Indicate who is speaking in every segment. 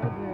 Speaker 1: Yeah.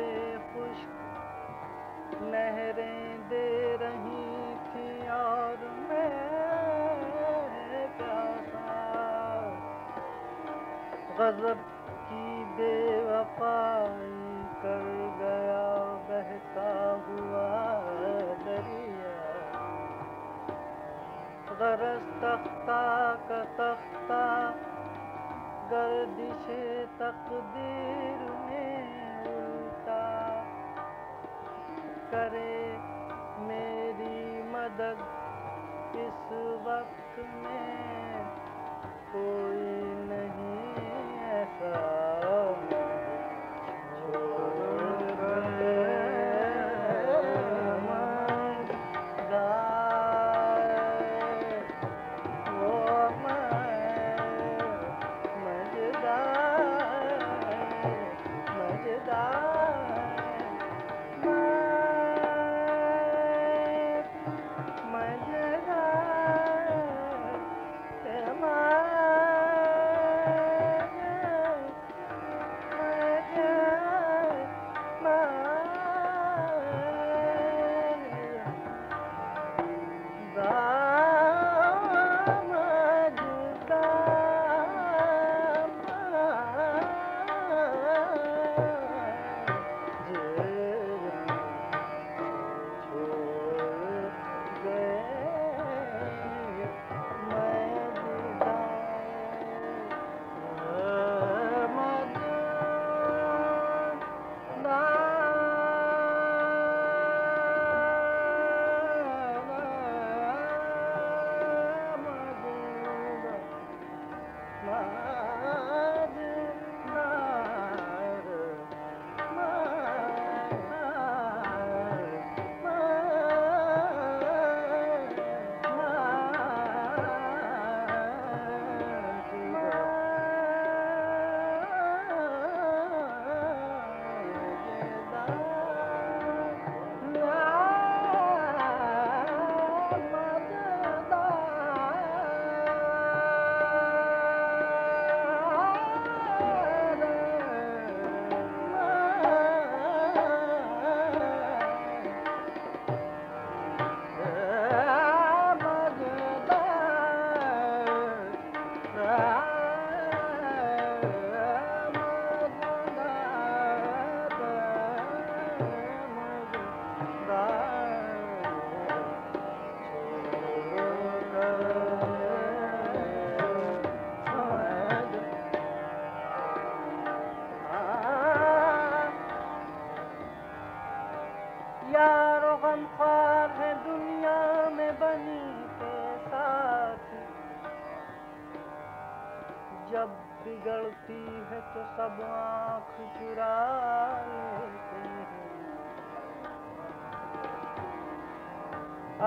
Speaker 1: जवाबे खुश्क नहरें दे रही थी और मैं प्यासा। गजब की बेवफाई कर गया, बहता हुआ दरिया। गरज तख्ता का तख्ता, गर्दिश तकदीर करे मेरी मदद इस वक्त में। कोई नहीं ऐसा।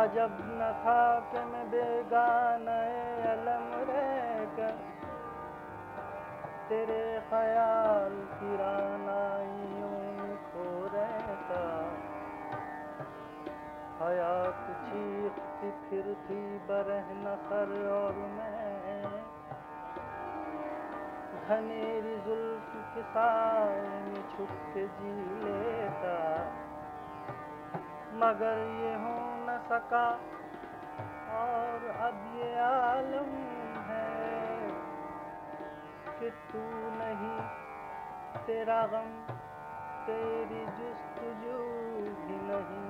Speaker 1: अजब न था कि मैं बेगाने अलम रहकर, तेरे ख्याल की रानाइयों खो रहता। हयात चीखती फिरती बरह नखर और मैं घनेरी जुल्फ के साए में छुप के जी लेता। मगर ये सका और अब ये आलम है कि तू नहीं, तेरा गम, तेरी जुस्तजू भी नहीं।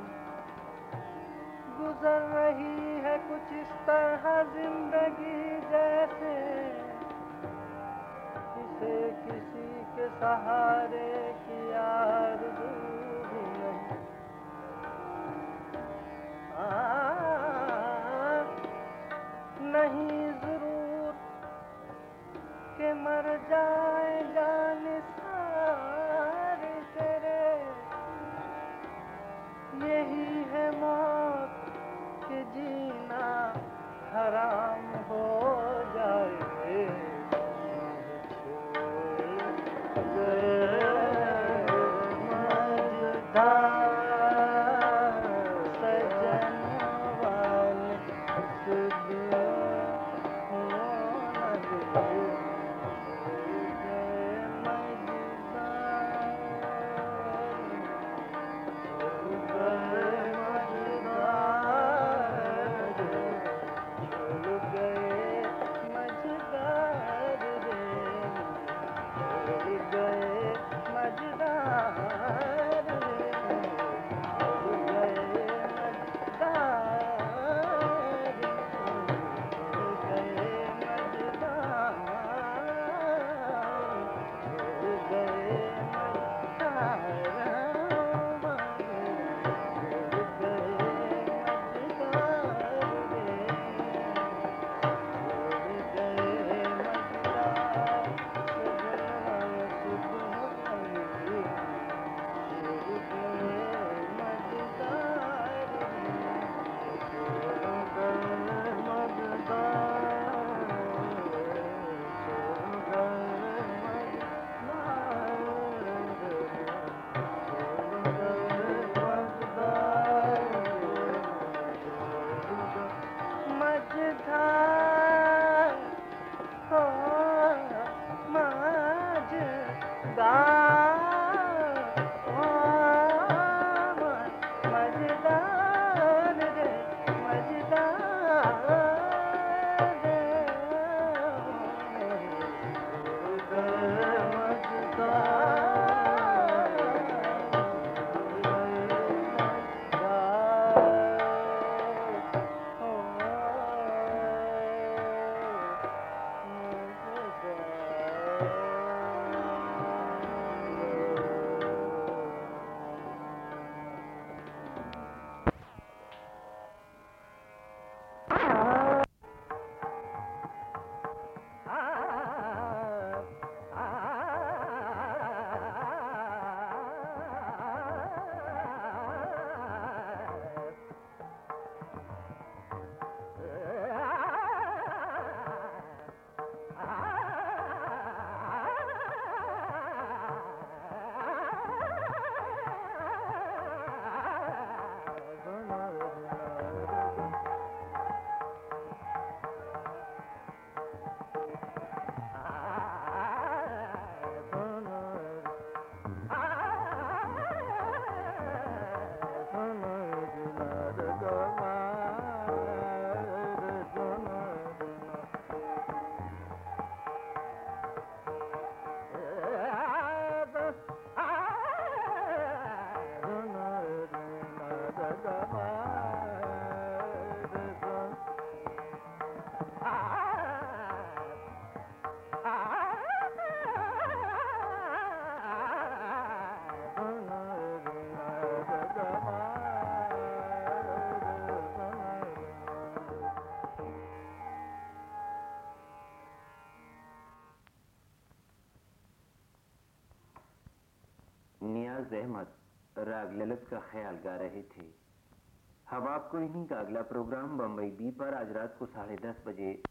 Speaker 1: गुजर रही है कुछ इस तरह ज़िंदगी जैसे किसे किसी के सहारे नहीं ज़रूर के मर जाए जान सारे तेरे। यही है मौत के जीना हराम हो।
Speaker 2: अहमद, राग ललित का ख्याल गा रहे थे। हम आपको इन्हीं का अगला प्रोग्राम बम्बई बी पर आज रात को साढ़े दस बजे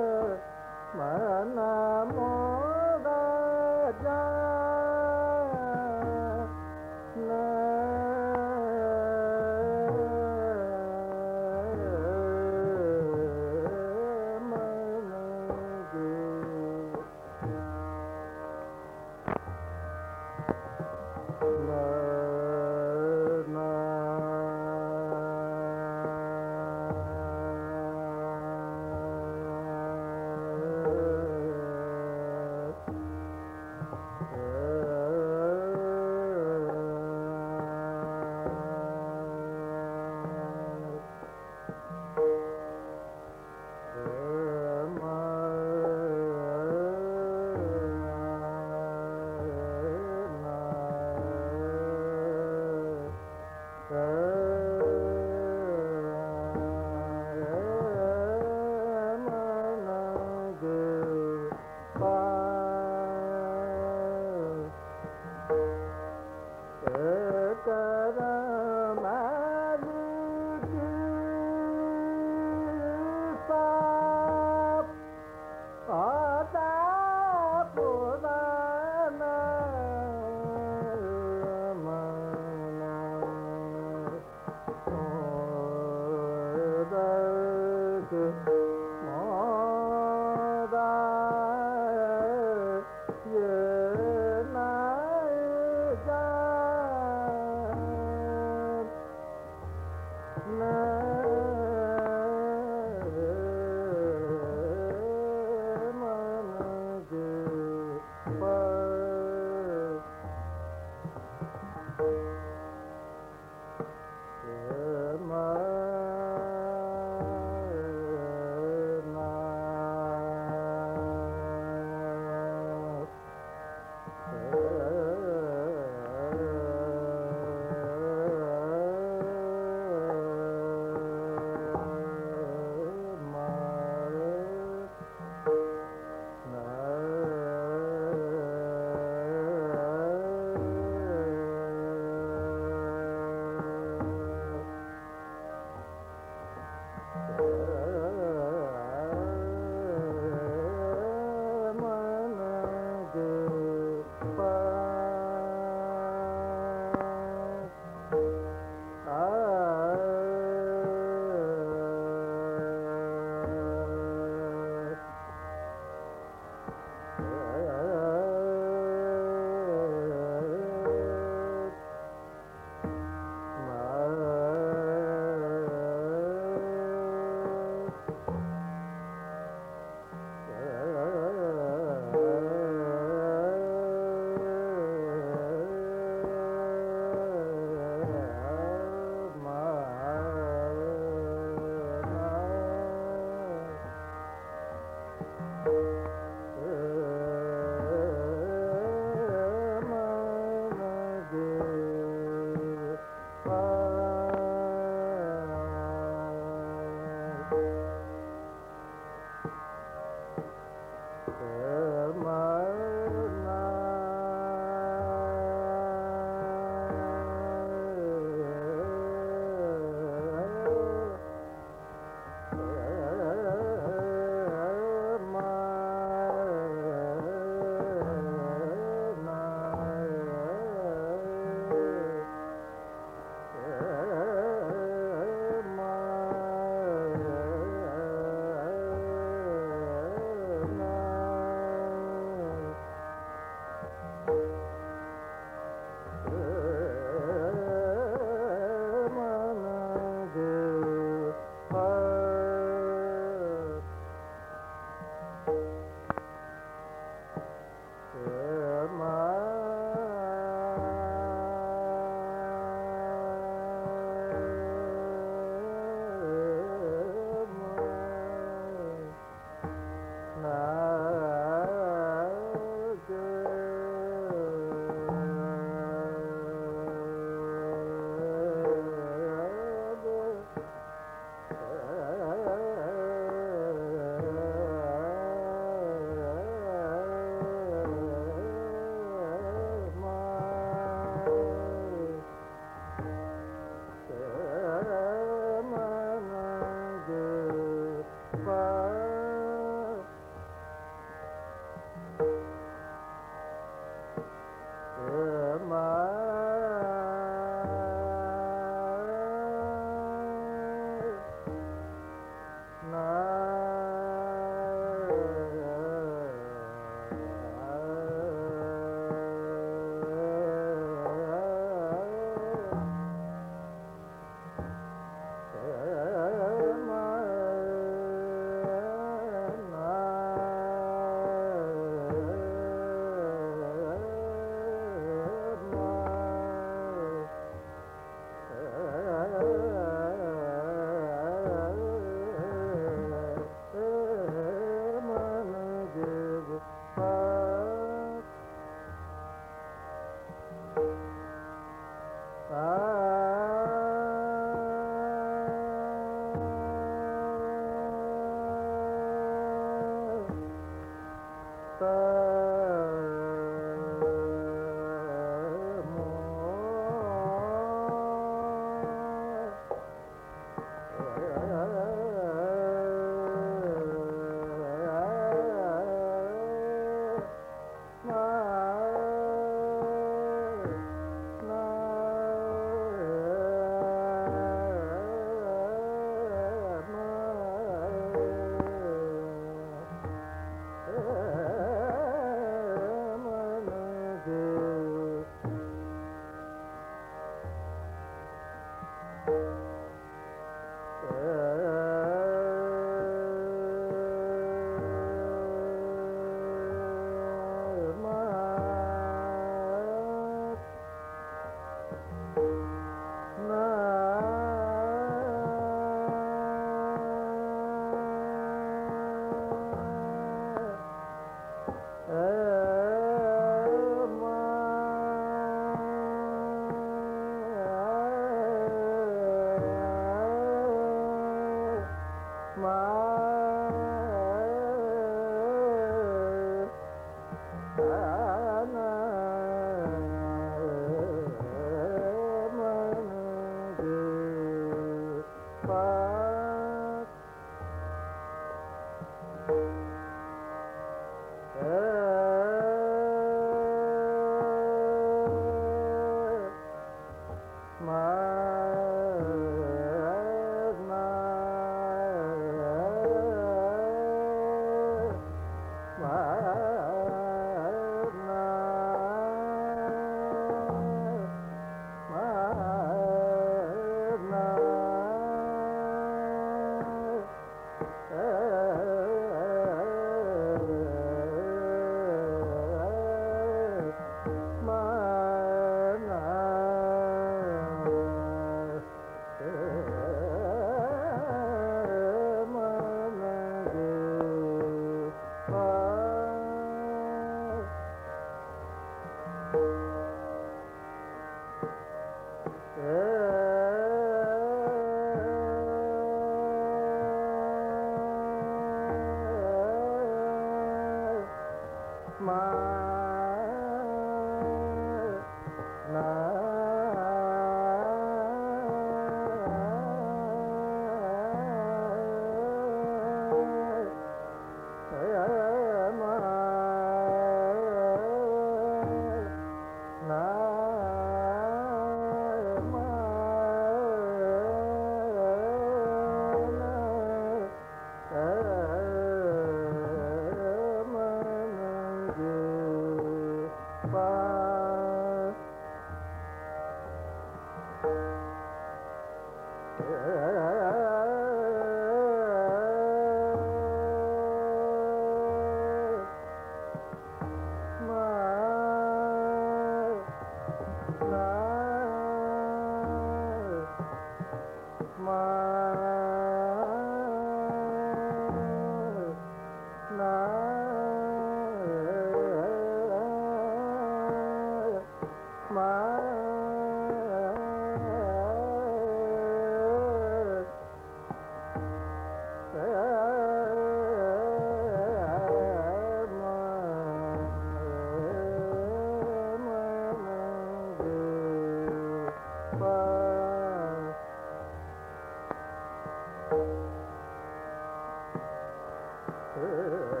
Speaker 3: Hey,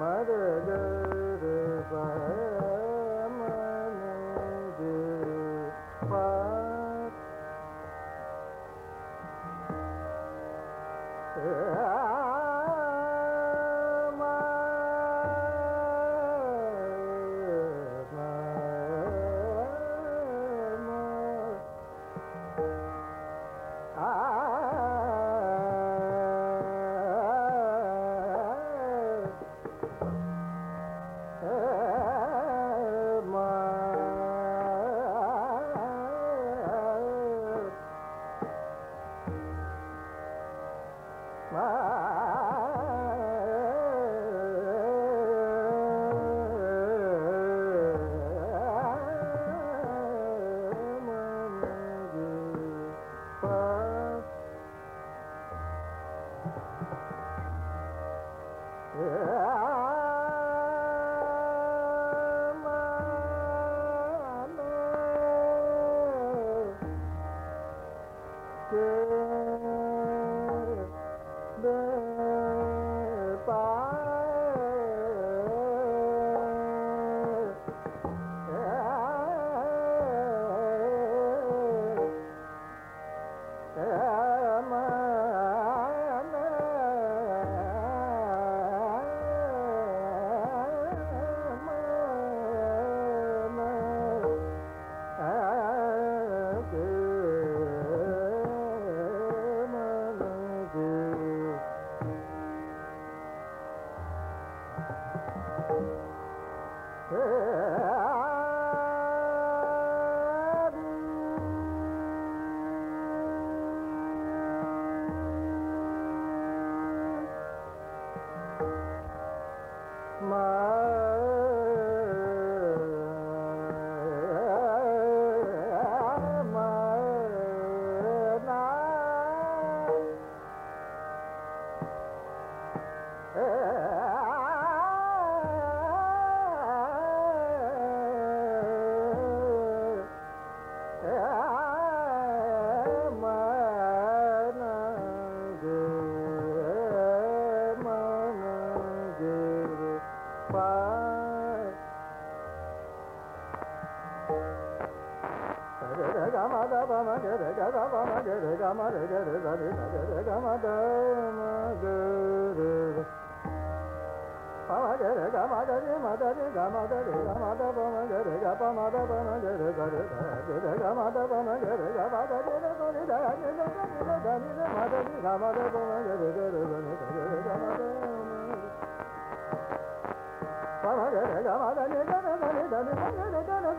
Speaker 1: mother, mother, mother. my గమ గరి గరి గరి గమ గరి పమ గరి గమ గరి మదరి గమ గరి గమ ద పమ గరి గ పమ ద పమ గరి గరి గరి గమ ద పమ గరి గ పమ ద గరి గరి ద గరి ద గరి ద మదరి గమ ద పమ గరి గరి గరి గరి గమ ద పమ గరి గమ ద గరి గరి గరి గరి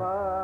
Speaker 1: Bye.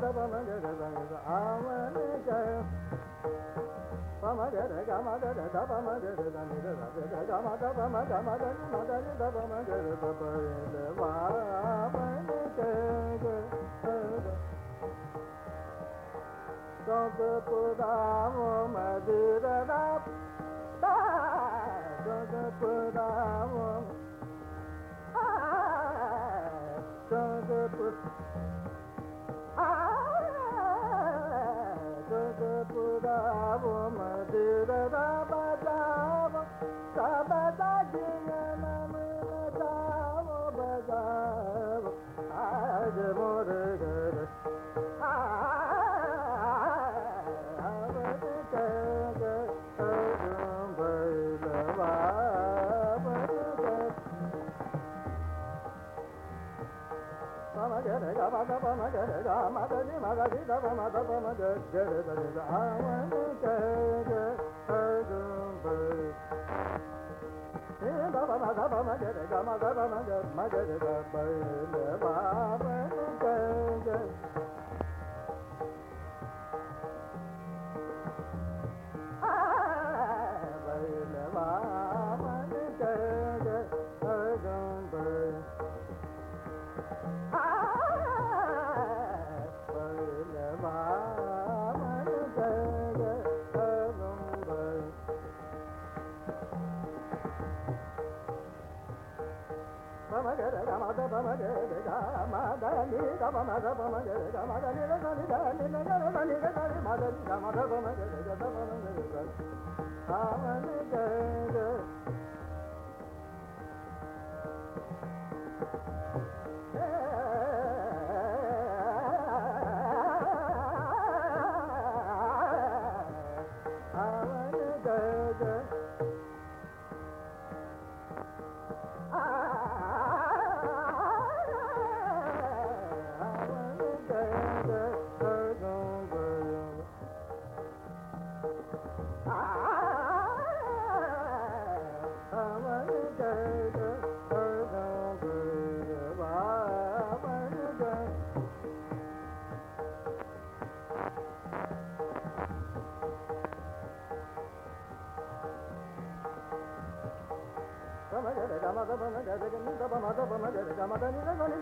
Speaker 1: da ba ma ga da da ga da a ma ne ga pa ma ga da ga ma da da da ba ma ga da da ni da da ga ma da ba ma ga ma da ni ma da ni da ba ma ga da da pa ye le wa ma ne ga ga da ba pu da mo ma de da da da ga pu da mo ga ga pu మద పమ జర గా మదని మగది దవ మద పమ జర జర దరి రావణ జయ దవ మద పమ జర గా మద పమ జర మగరి దవ బావన జయ Thank you.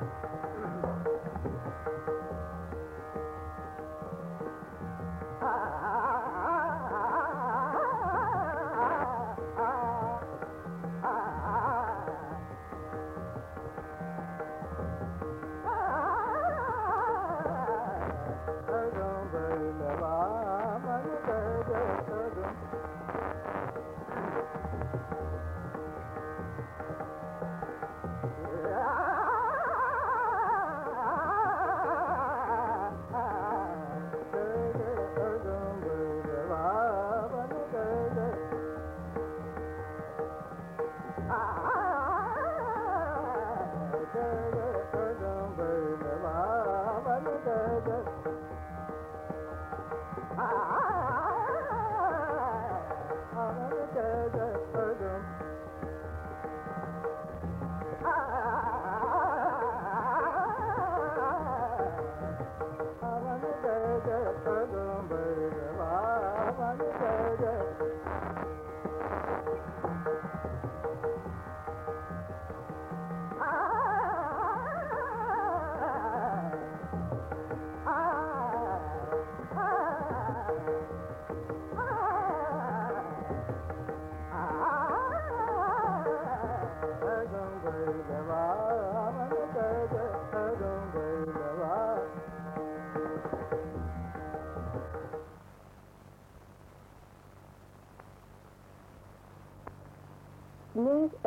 Speaker 1: Thank you.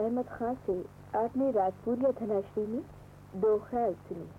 Speaker 4: Ahmad Khan से आपने राजपुर या धनाश्री में दो ख्याल सुने।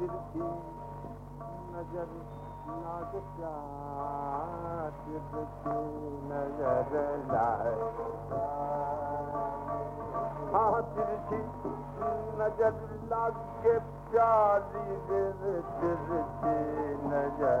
Speaker 5: नज़र लाइ नज़र हाँ दिल नज़र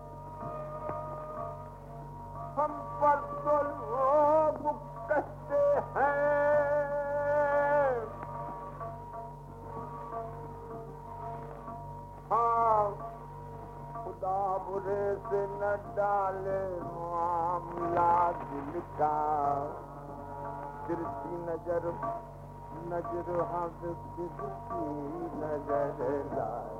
Speaker 5: हम पर तो लोग कहते हैं। हाँ खुदा बुरे से न डाले मामला दिल का। तिरछी नजर नजर हाथ तिरछी नजर लाए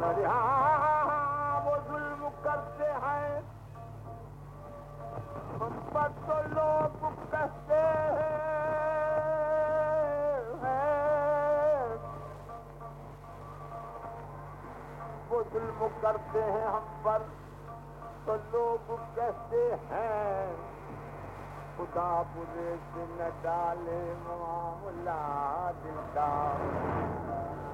Speaker 5: लागे वो जुल्म करते हैं। हम पर तो लोग कहते हैं। वो जुल्म करते हैं हम पर तो लोग कहते हैं, खुदा बुरे से न डाले मामला दिल का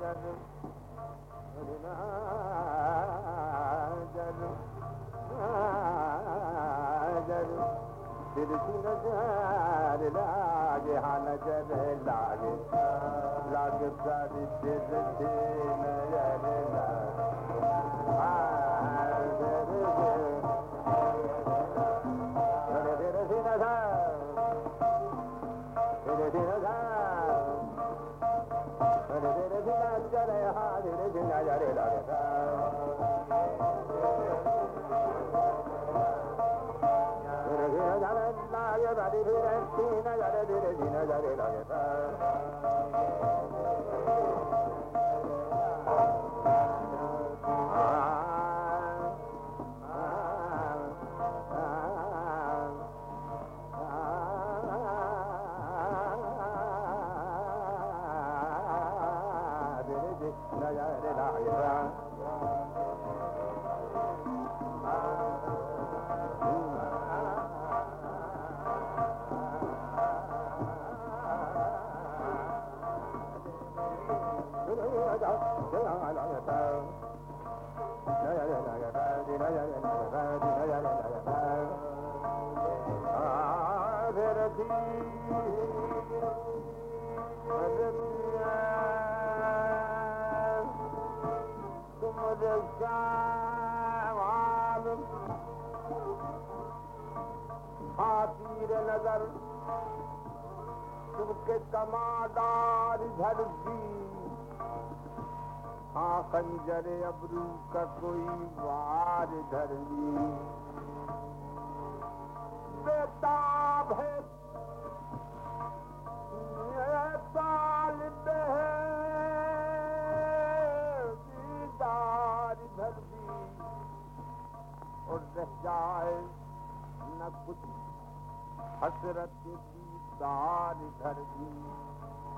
Speaker 5: जलू जलू हा लाग jire jinya jare da ta jire jare la ya da dire jinya jare dire jare da नज़र तुमके कमादार झलजी हाँ खंजर अबरू का कोई वार इधर भी बेताब है। और रह जाए न कुछ हसरत दीदार इधर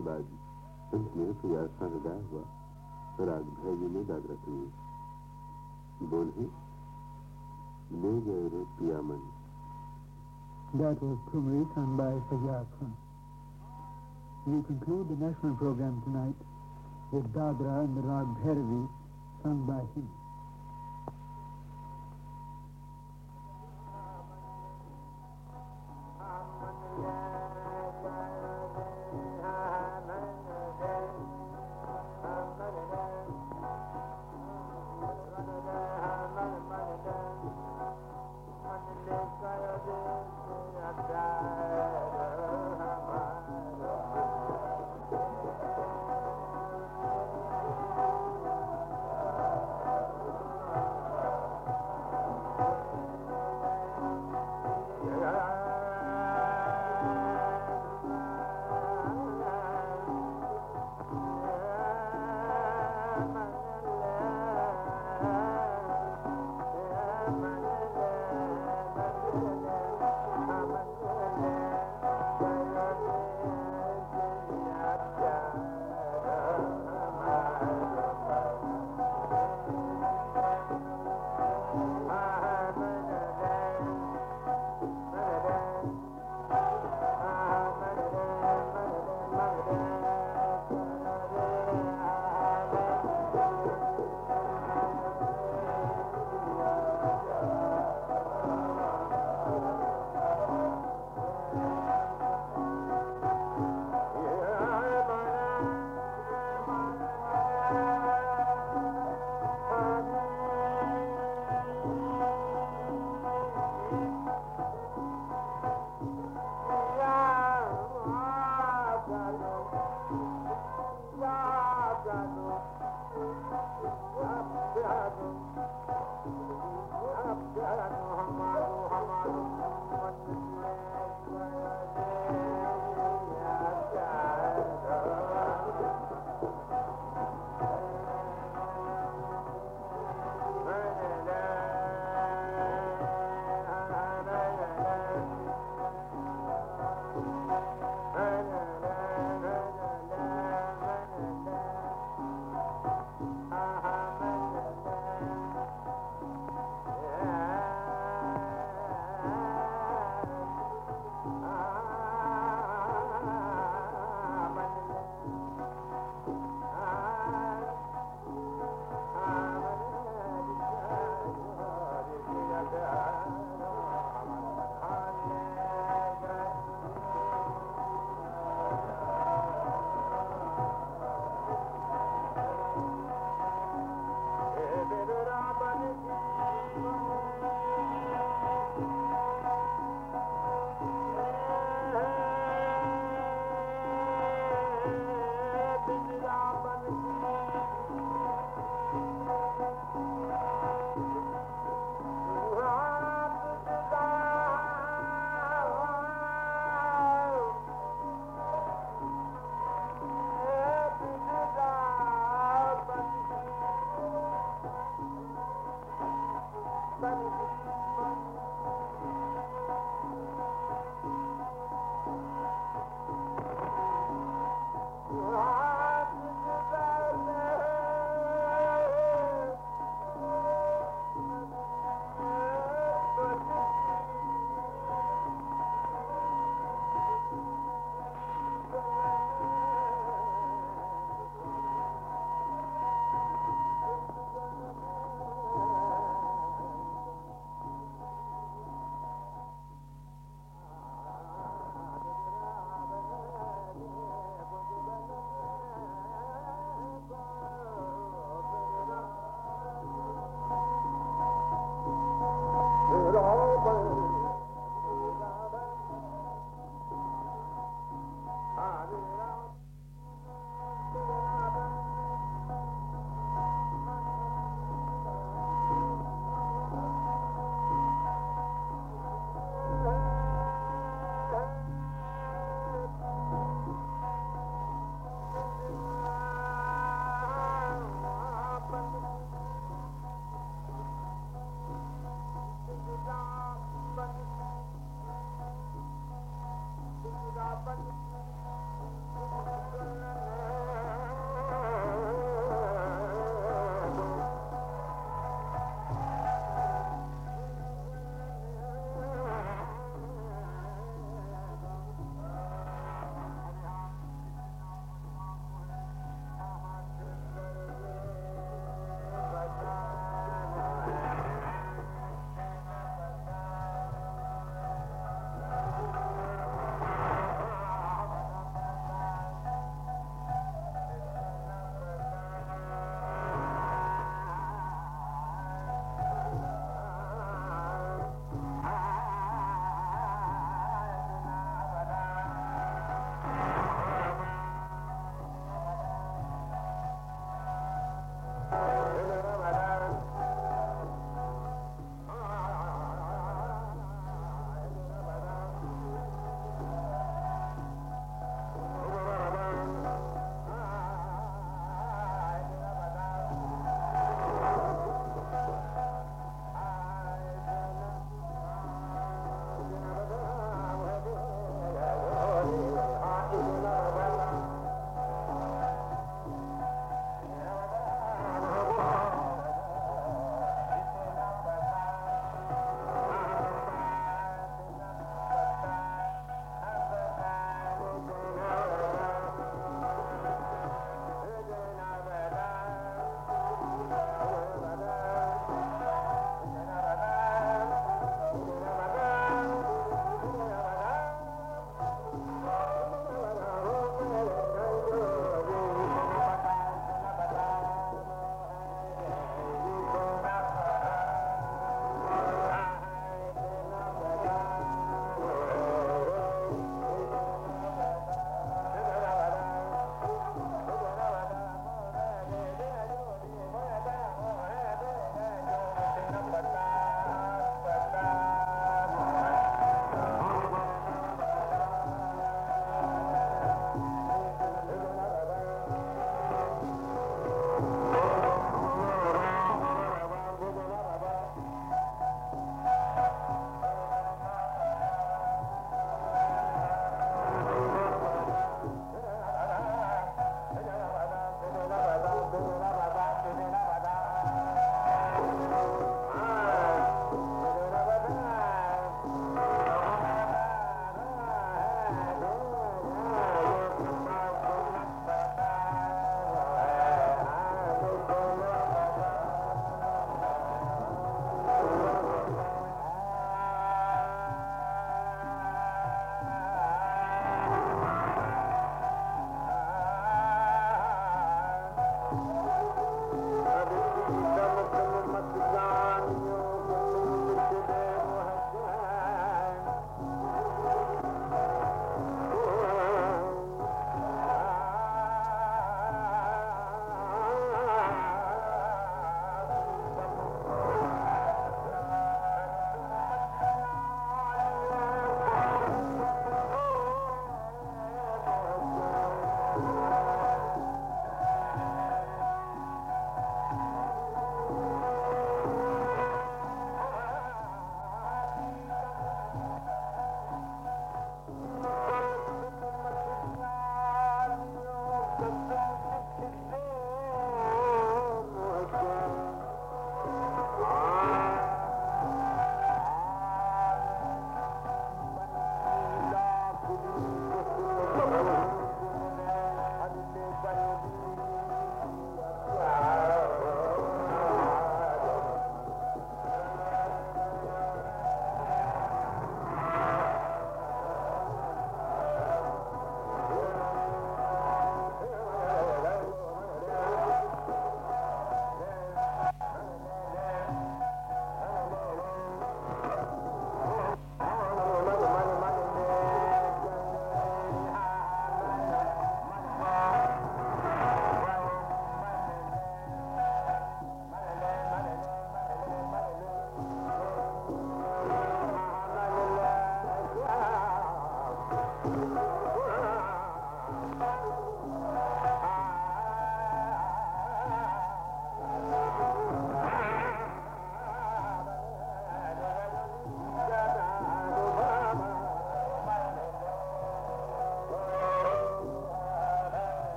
Speaker 6: में प्रयास का हृदय हुआ राग भैरवी में दादरा सुनिए बोल है ले गए रे पिया मन
Speaker 7: was We conclude the national program tonight with Dadra and the Rag Bhairavi sung by him.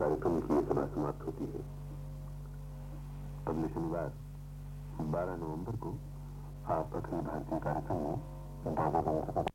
Speaker 6: कार्यक्रम की ये सभा समाप्त होती है। अगले शनिवार 12 नवंबर को आप अखिल भारतीय कार्यक्रम में दादा